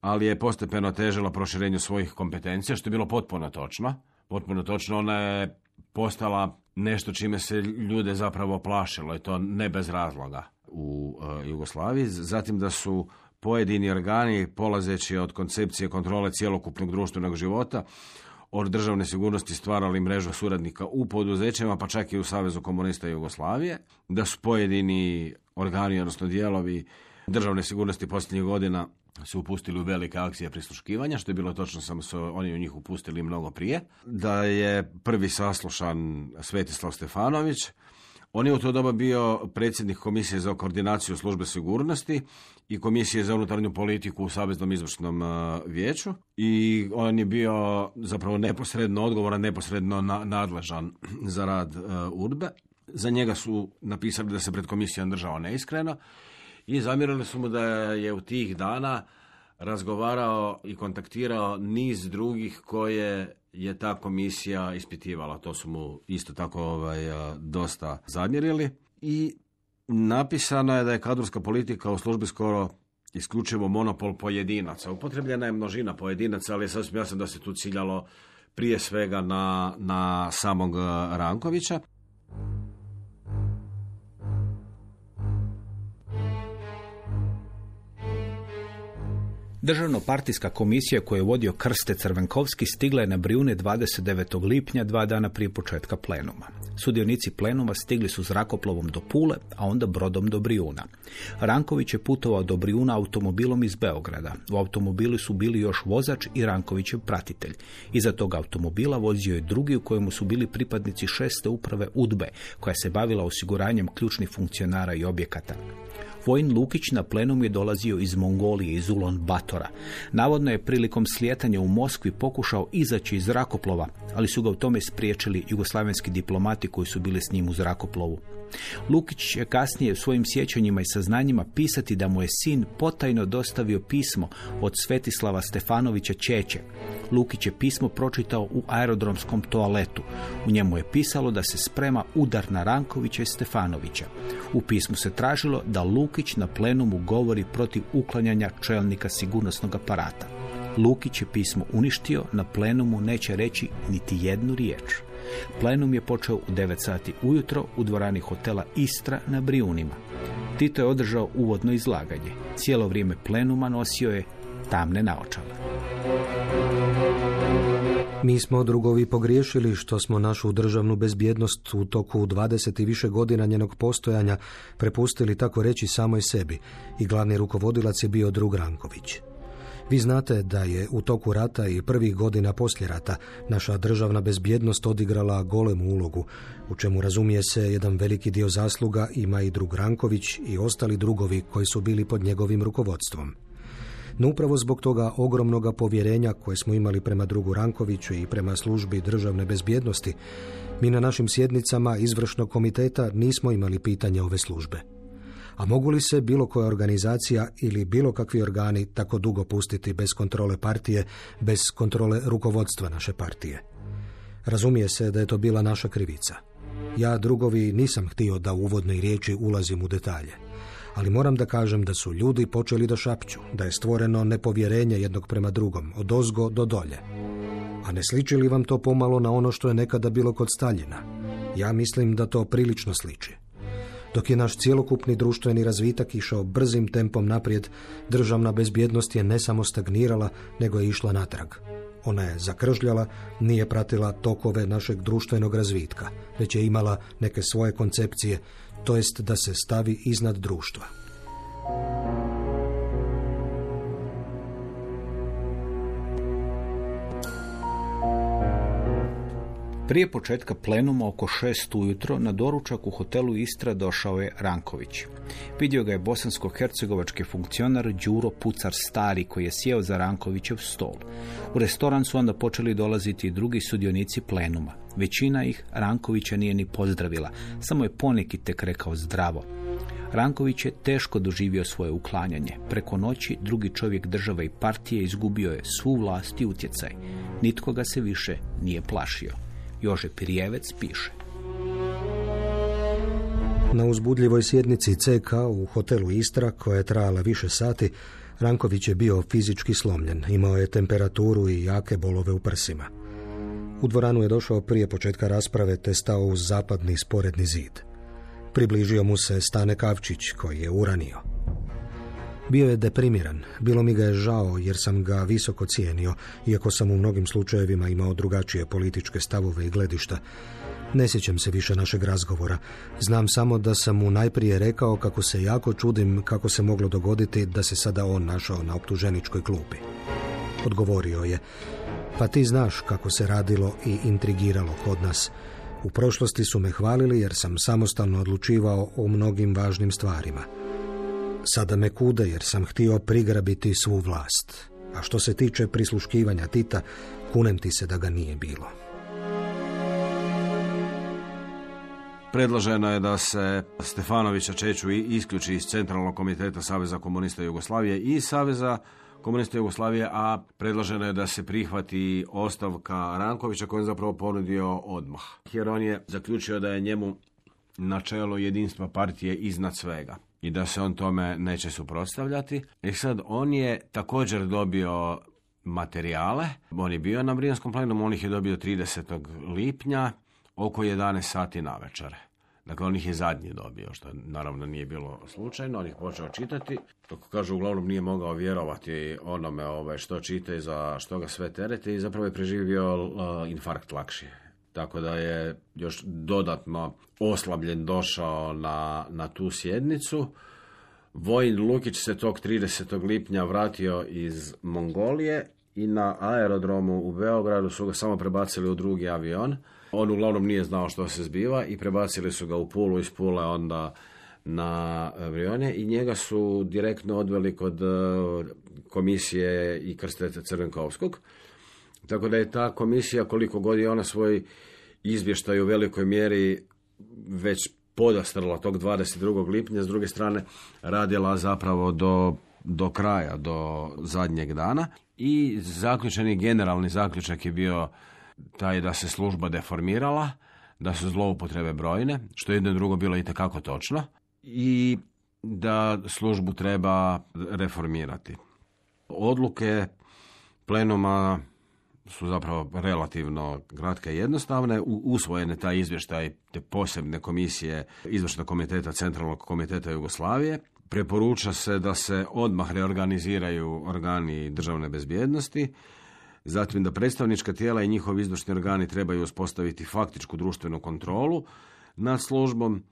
S4: ali je postepeno težila proširenju svojih kompetencija, što je bilo potpuno točno. Potpuno točno, ona je postala nešto čime se ljude zapravo plašilo i to ne bez razloga u e, Jugoslaviji, zatim da su pojedini organi, polazeći od koncepcije kontrole cjelokupnog društvenog života, od državne sigurnosti stvarali mrežu suradnika u poduzećima, pa čak i u Savezu komunista Jugoslavije, da su pojedini organi, odnosno dijelovi državne sigurnosti posljednjih godina se upustili u velike akcije prisluškivanja, što je bilo točno, samo su oni u njih upustili mnogo prije. Da je prvi saslušan Svetislav Stefanović, on je u to doba bio predsjednik Komisije za koordinaciju službe sigurnosti i Komisije za unutarnju politiku u Saveznom izvršnom e, vijeću i on je bio zapravo neposredno odgovoran, neposredno nadležan za rad e, UDBE. Za njega su napisali da se pred komisijom držao neiskreno i zamjerili su mu da je u tih dana razgovarao i kontaktirao niz drugih koje je ta komisija ispitivala. To su mu isto tako ovaj, dosta zamjerili. I napisano je da je kadrovska politika u službi skoro isključivo monopol pojedinaca. Upotrebljena je množina pojedinaca, ali je sasvim jasno da se tu ciljalo prije svega na, na samog Rankovića.
S2: Državno-partijska komisija koju je vodio Krste Crvenkovski stigla je na Brijune 29. lipnja, dva dana prije početka plenuma. Sudionici plenuma stigli su zrakoplovom do Pule, a onda brodom do Brijuna. Ranković je putovao do Brijuna automobilom iz Beograda. U automobilu su bili još vozač i Rankovićev pratitelj. Iza tog automobila vozio je drugi u kojemu su bili pripadnici šeste uprave UDBE, koja se bavila osiguranjem ključnih funkcionara i objekata. Vojin Lukić na plenum je dolazio iz Mongolije, iz Ulon Batora. Navodno je prilikom slijetanja u Moskvi pokušao izaći iz zrakoplova, ali su ga u tome spriječili jugoslavenski diplomati koji su bili s njim u zrakoplovu. Lukić će kasnije u svojim sjećanjima i saznanjima pisati da mu je sin potajno dostavio pismo od Svetislava Stefanovića Čeće. Lukić je pismo pročitao u aerodromskom toaletu. U njemu je pisalo da se sprema udar na Rankovića i Stefanovića. U pismu se tražilo da Lukić na plenumu govori protiv uklanjanja čelnika sigurnosnog aparata. Lukić je pismo uništio, na plenumu neće reći niti jednu riječ. Plenum je počeo u 9 sati ujutro u dvorani hotela Istra na Brijunima. Tito je održao uvodno izlaganje. Cijelo vrijeme plenuma nosio je tamne naočale.
S3: Mi smo drugovi pogriješili što smo našu državnu bezbjednost u toku 20 i više godina njenog postojanja prepustili tako reći samoj sebi i glavni rukovodilac je bio drug Ranković. Vi znate da je u toku rata i prvih godina poslije rata naša državna bezbjednost odigrala golemu ulogu, u čemu razumije se jedan veliki dio zasluga ima i drug Ranković i ostali drugovi koji su bili pod njegovim rukovodstvom. No upravo zbog toga ogromnoga povjerenja koje smo imali prema drugu Rankoviću i prema službi državne bezbjednosti, mi na našim sjednicama izvršnog komiteta nismo imali pitanja ove službe. A mogu li se bilo koja organizacija ili bilo kakvi organi tako dugo pustiti bez kontrole partije, bez kontrole rukovodstva naše partije? Razumije se da je to bila naša krivica. Ja drugovi nisam htio da u uvodnoj riječi ulazim u detalje ali moram da kažem da su ljudi počeli da šapću, da je stvoreno nepovjerenje jednog prema drugom, od ozgo do dolje. A ne sliči li vam to pomalo na ono što je nekada bilo kod Staljina? Ja mislim da to prilično sliči. Dok je naš cjelokupni društveni razvitak išao brzim tempom naprijed, državna bezbjednost je ne samo stagnirala, nego je išla natrag. Ona je zakržljala, nije pratila tokove našeg društvenog razvitka, već je imala neke svoje koncepcije, to jest da se stavi iznad društva.
S2: Prije početka plenuma oko šest ujutro na doručak u hotelu Istra došao je Ranković. Vidio ga je bosansko-hercegovački funkcionar Đuro Pucar Stari koji je sjeo za Rankovićev stol. U restoran su onda počeli dolaziti i drugi sudionici plenuma. Većina ih Rankovića nije ni pozdravila, samo je poneki tek rekao zdravo. Ranković je teško doživio svoje uklanjanje. Preko noći drugi čovjek države i partije izgubio je svu vlast i utjecaj. Nitko ga se više nije plašio. Jože Pirijevec piše.
S3: Na uzbudljivoj sjednici CK u hotelu Istra, koja je trajala više sati, Ranković je bio fizički slomljen, imao je temperaturu i jake bolove u prsima. U dvoranu je došao prije početka rasprave te stao uz zapadni sporedni zid. Približio mu se Stane Kavčić koji je uranio. Bio je deprimiran, bilo mi ga je žao jer sam ga visoko cijenio, iako sam u mnogim slučajevima imao drugačije političke stavove i gledišta. Ne sjećam se više našeg razgovora. Znam samo da sam mu najprije rekao kako se jako čudim kako se moglo dogoditi da se sada on našao na optuženičkoj klupi. Odgovorio je, pa ti znaš kako se radilo i intrigiralo kod nas. U prošlosti su me hvalili jer sam samostalno odlučivao o mnogim važnim stvarima. Sada me kude jer sam htio prigrabiti svu vlast. A što se tiče prisluškivanja Tita, kunem ti se da ga nije bilo.
S4: Predloženo je da se Stefanovića Čeću isključi iz Centralnog komiteta Saveza komunista Jugoslavije i Saveza komunista Jugoslavije, a predloženo je da se prihvati ostavka Rankovića koji je zapravo ponudio odmah. Jer on je zaključio da je njemu načelo jedinstva partije iznad svega i da se on tome neće suprotstavljati. I sad on je također dobio materijale. On je bio na Brijanskom plenumu, on ih je dobio 30. lipnja oko 11 sati na večer. Dakle, on ih je zadnji dobio, što naravno nije bilo slučajno, on ih počeo čitati. Kako kažu, uglavnom nije mogao vjerovati onome ove, što čita i za što ga sve terete i zapravo je preživio uh, infarkt lakši. Tako da je još dodatno oslabljen došao na, na tu sjednicu. Vojin Lukić se tog 30. lipnja vratio iz Mongolije i na aerodromu u Beogradu su ga samo prebacili u drugi avion. On uglavnom nije znao što se zbiva i prebacili su ga u Pulu, iz Pule onda na avione i njega su direktno odveli kod e, komisije i krsteta Crvenkovskog. Tako da je ta komisija, koliko god je ona svoj izvještaj u velikoj mjeri već podastrla tog 22. lipnja, s druge strane radila zapravo do, do kraja, do zadnjeg dana i zaključeni generalni zaključak je bio taj da se služba deformirala, da su zloupotrebe brojne, što je jedno drugo bilo i tekako točno, i da službu treba reformirati. Odluke plenuma su zapravo relativno kratke i jednostavne. Usvojene taj izvještaj te posebne komisije izvršnog komiteta Centralnog komiteta Jugoslavije. Preporuča se da se odmah reorganiziraju organi državne bezbjednosti, zatim da predstavnička tijela i njihovi izvršni organi trebaju uspostaviti faktičku društvenu kontrolu nad službom,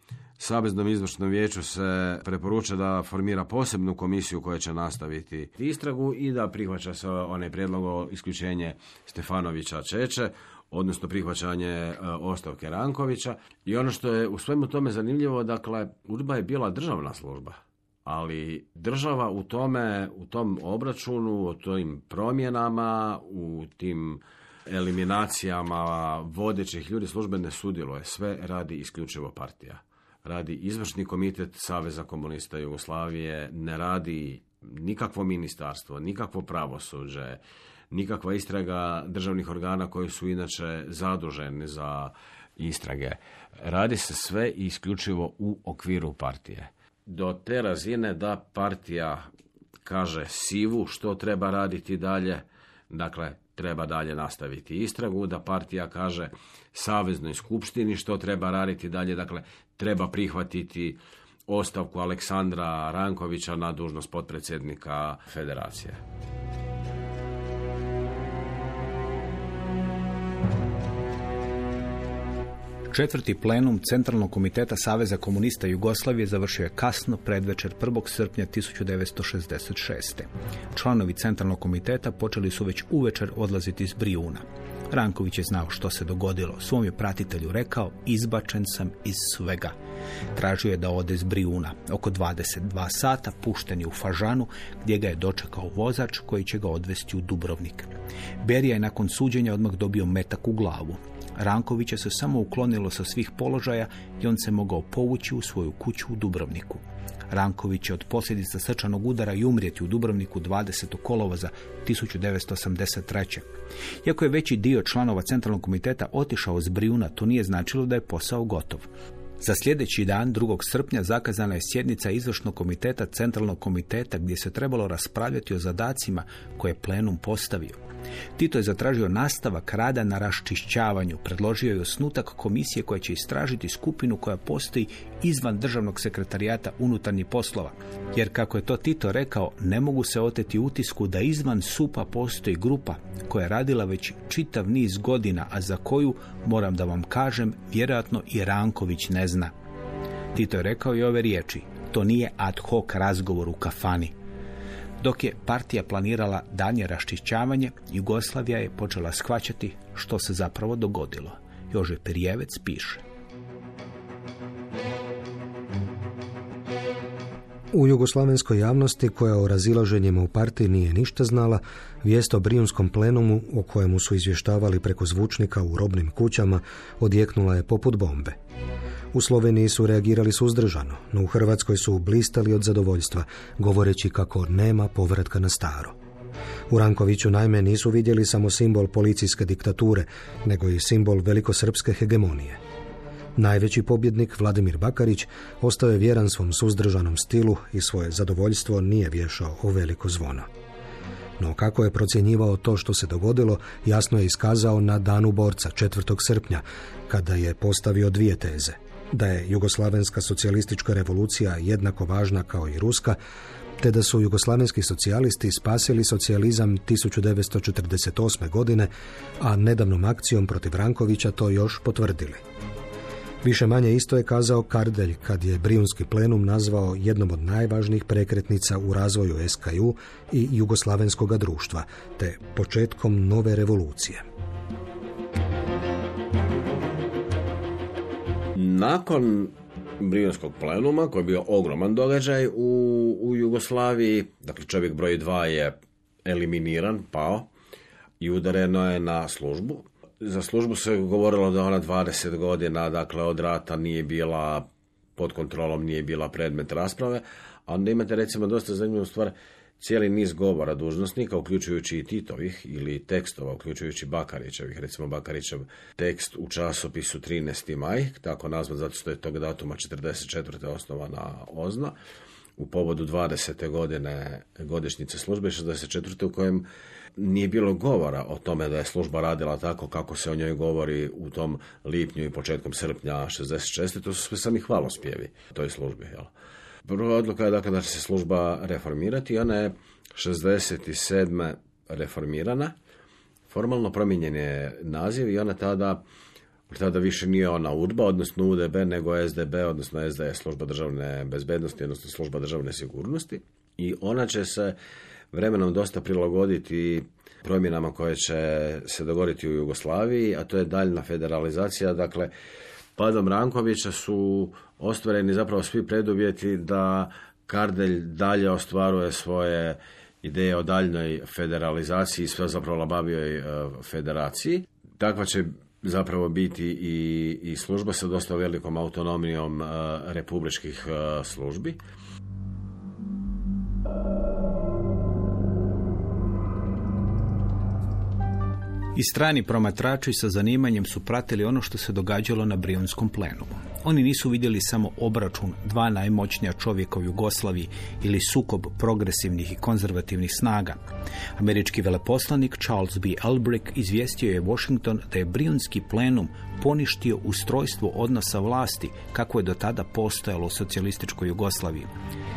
S4: Saveznom izvršnom vijeću se preporuča da formira posebnu komisiju koja će nastaviti istragu i da prihvaća se onaj prijedlog o isključenje Stefanovića Čeče, odnosno prihvaćanje e, ostavke Rankovića. I ono što je u svemu tome zanimljivo, dakle, UDBA je bila državna služba, ali država u tome, u tom obračunu, u tim promjenama, u tim eliminacijama vodećih ljudi službe ne sudjeluje. Sve radi isključivo partija radi izvršni komitet Saveza komunista Jugoslavije, ne radi nikakvo ministarstvo, nikakvo pravosuđe, nikakva istraga državnih organa koji su inače zaduženi za istrage. Radi se sve isključivo u okviru partije. Do te razine da partija kaže sivu što treba raditi dalje, dakle treba dalje nastaviti istragu, da partija kaže Saveznoj skupštini što treba raditi dalje, dakle treba prihvatiti ostavku Aleksandra Rankovića na dužnost potpredsjednika federacije.
S2: Četvrti plenum Centralnog komiteta Saveza komunista Jugoslavije završio je kasno predvečer 1. srpnja 1966. Članovi Centralnog komiteta počeli su već uvečer odlaziti iz Brijuna. Ranković je znao što se dogodilo. Svom je pratitelju rekao, izbačen sam iz svega. Tražio je da ode iz Brijuna. Oko 22 sata pušten je u Fažanu gdje ga je dočekao vozač koji će ga odvesti u Dubrovnik. Berija je nakon suđenja odmah dobio metak u glavu. Rankovića se samo uklonilo sa svih položaja i on se mogao povući u svoju kuću u Dubrovniku. Ranković je od posljedica srčanog udara i umrijeti u Dubrovniku 20. kolovoza 1983. Iako je veći dio članova Centralnog komiteta otišao s Brijuna, to nije značilo da je posao gotov. Za sljedeći dan, 2. srpnja, zakazana je sjednica izvršnog komiteta Centralnog komiteta gdje se trebalo raspravljati o zadacima koje je plenum postavio. Tito je zatražio nastavak rada na raščišćavanju, predložio je osnutak komisije koja će istražiti skupinu koja postoji izvan državnog sekretarijata unutarnjih poslova. Jer kako je to Tito rekao, ne mogu se oteti utisku da izvan supa postoji grupa koja je radila već čitav niz godina, a za koju, moram da vam kažem, vjerojatno i Ranković ne zna. Tito je rekao i ove riječi, to nije ad hoc razgovor u kafani. Dok je partija planirala danje raščišćavanje, Jugoslavija je počela shvaćati što se zapravo dogodilo. Jože Perijevec piše.
S3: U jugoslavenskoj javnosti koja o razilaženjima u partiji nije ništa znala, vijest o Brijunskom plenumu o kojemu su izvještavali preko zvučnika u robnim kućama odjeknula je poput bombe. U Sloveniji su reagirali suzdržano, no u Hrvatskoj su blistali od zadovoljstva, govoreći kako nema povratka na staro. U Rankoviću najme nisu vidjeli samo simbol policijske diktature, nego i simbol velikosrpske hegemonije. Najveći pobjednik Vladimir Bakarić ostao je vjeran svom suzdržanom stilu i svoje zadovoljstvo nije vješao o veliko zvono. No kako je procjenjivao to što se dogodilo, jasno je iskazao na danu borca 4. srpnja, kada je postavio dvije teze – da je jugoslavenska socijalistička revolucija jednako važna kao i ruska te da su jugoslavenski socijalisti spasili socijalizam 1948. godine, a nedavnom akcijom protiv Rankovića to još potvrdili. Više manje isto je kazao Kardelj kad je Brijunski plenum nazvao jednom od najvažnijih prekretnica u razvoju SKU i jugoslavenskog društva, te početkom nove revolucije.
S4: Nakon Brijunskog plenuma, koji je bio ogroman događaj u, u Jugoslaviji, dakle čovjek broj dva je eliminiran, pao i udareno je na službu. Za službu se govorilo da ona 20 godina, dakle od rata nije bila pod kontrolom, nije bila predmet rasprave, a onda imate recimo dosta zanimljivu stvar, cijeli niz govora dužnosnika, uključujući i Titovih ili tekstova, uključujući Bakarićevih, recimo Bakarićev tekst u časopisu 13. maj, tako nazvat zato što je tog datuma 44. osnovana OZNA, u povodu 20. godine godišnjice službe 64. u kojem nije bilo govora o tome da je služba radila tako kako se o njoj govori u tom lipnju i početkom srpnja 66. To su sve sami hvalospjevi toj službi. Jel? Prva odluka je dakle da će se služba reformirati ona je 67. reformirana. Formalno promijenjen je naziv i ona tada tada više nije ona UDBA, odnosno UDB, nego SDB, odnosno SDS, služba državne bezbednosti, odnosno služba državne sigurnosti. I ona će se vremenom dosta prilagoditi promjenama koje će se dogoditi u Jugoslaviji, a to je daljna federalizacija. Dakle, padom Rankovića su ostvareni zapravo svi preduvjeti da Kardelj dalje ostvaruje svoje ideje o daljnoj federalizaciji, sve zapravo labavijoj e, federaciji. Takva će zapravo biti i, i služba sa dosta velikom autonomijom e, republičkih e, službi.
S2: I strani promatrači sa zanimanjem su pratili ono što se događalo na Brionskom plenumu. Oni nisu vidjeli samo obračun dva najmoćnija čovjeka u Jugoslaviji ili sukob progresivnih i konzervativnih snaga. Američki veleposlanik Charles B. Albrick izvijestio je Washington da je Brionski plenum poništio ustrojstvo odnosa vlasti kako je do tada postojalo u socijalističkoj Jugoslaviji.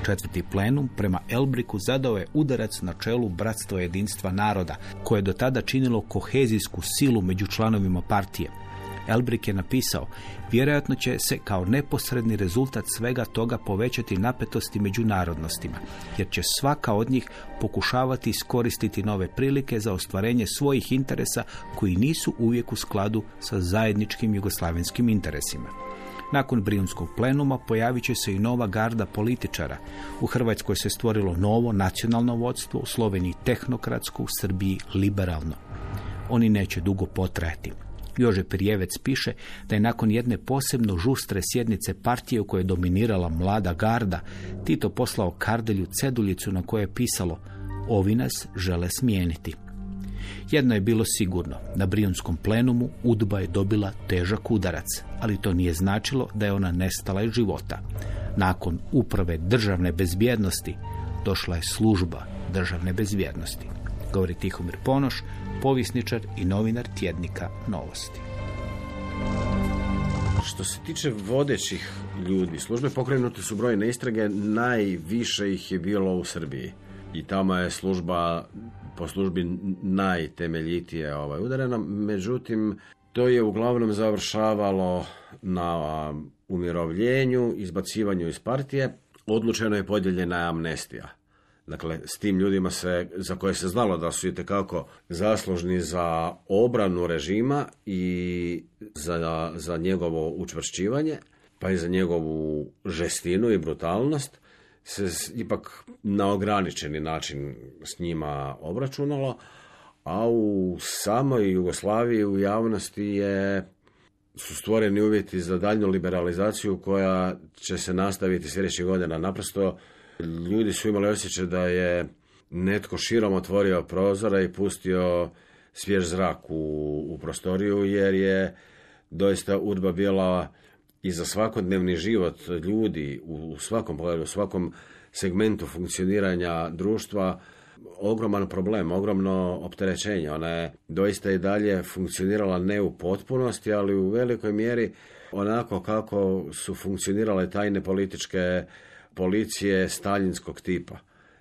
S2: Četvrti plenum prema Elbriku zadao je udarac na čelu bratstva jedinstva naroda, koje je do tada činilo kohezijsku silu među članovima partije. Elbrik je napisao, vjerojatno će se kao neposredni rezultat svega toga povećati napetosti među narodnostima, jer će svaka od njih pokušavati iskoristiti nove prilike za ostvarenje svojih interesa koji nisu uvijek u skladu sa zajedničkim jugoslavenskim interesima. Nakon Brijunskog plenuma pojavit će se i nova garda političara. U Hrvatskoj se stvorilo novo nacionalno vodstvo, u Sloveniji tehnokratsko, u Srbiji liberalno. Oni neće dugo potrajati. Jože Prijevec piše da je nakon jedne posebno žustre sjednice partije u kojoj je dominirala mlada garda, Tito poslao Kardelju ceduljicu na kojoj je pisalo Ovi nas žele smijeniti. Jedno je bilo sigurno, na Brijunskom plenumu Udba je dobila težak udarac, ali to nije značilo da je ona nestala iz života. Nakon uprave državne bezbjednosti došla je služba državne bezbjednosti. Govori Tihomir Ponoš, povisničar i novinar tjednika Novosti.
S4: Što se tiče vodećih ljudi, službe pokrenute su brojne istrage, najviše ih je bilo u Srbiji. I tamo je služba po službi najtemeljitije ovaj, udarena. Međutim, to je uglavnom završavalo na umirovljenju, izbacivanju iz partije. Odlučeno je podijeljena amnestija. Dakle, s tim ljudima se, za koje se znalo da su itekako zaslužni za obranu režima i za, za njegovo učvršćivanje, pa i za njegovu žestinu i brutalnost, se ipak na ograničeni način s njima obračunalo, a u samoj Jugoslaviji u javnosti je su stvoreni uvjeti za daljnju liberalizaciju koja će se nastaviti sljedećih godina. Naprosto ljudi su imali osjećaj da je netko širom otvorio prozora i pustio svjež zrak u, u prostoriju jer je doista udba bila i za svakodnevni život ljudi u svakom pogledu, u svakom segmentu funkcioniranja društva ogroman problem, ogromno opterećenje. Ona je doista i dalje funkcionirala ne u potpunosti, ali u velikoj mjeri onako kako su funkcionirale tajne političke policije staljinskog tipa.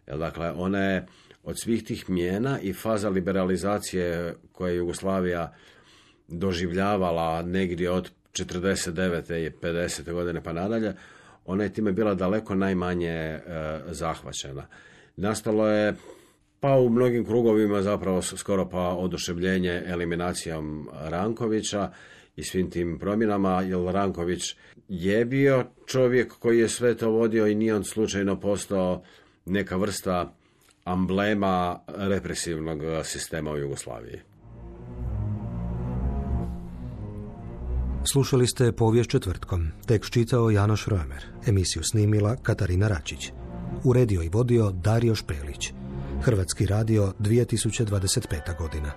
S4: Dakle, ona je od svih tih mijena i faza liberalizacije koje je Jugoslavija doživljavala negdje od 49. i 50. godine pa nadalje, ona je time bila daleko najmanje e, zahvaćena. Nastalo je pa u mnogim krugovima zapravo skoro pa oduševljenje eliminacijom Rankovića i svim tim promjenama, jer Ranković je bio čovjek koji je sve to vodio i nije on slučajno postao neka vrsta amblema represivnog sistema u Jugoslaviji.
S3: Slušali ste povijest četvrtkom. Tekst čitao Janoš Römer. Emisiju snimila Katarina Račić. Uredio i vodio Dario Špelić. Hrvatski radio 2025. godina.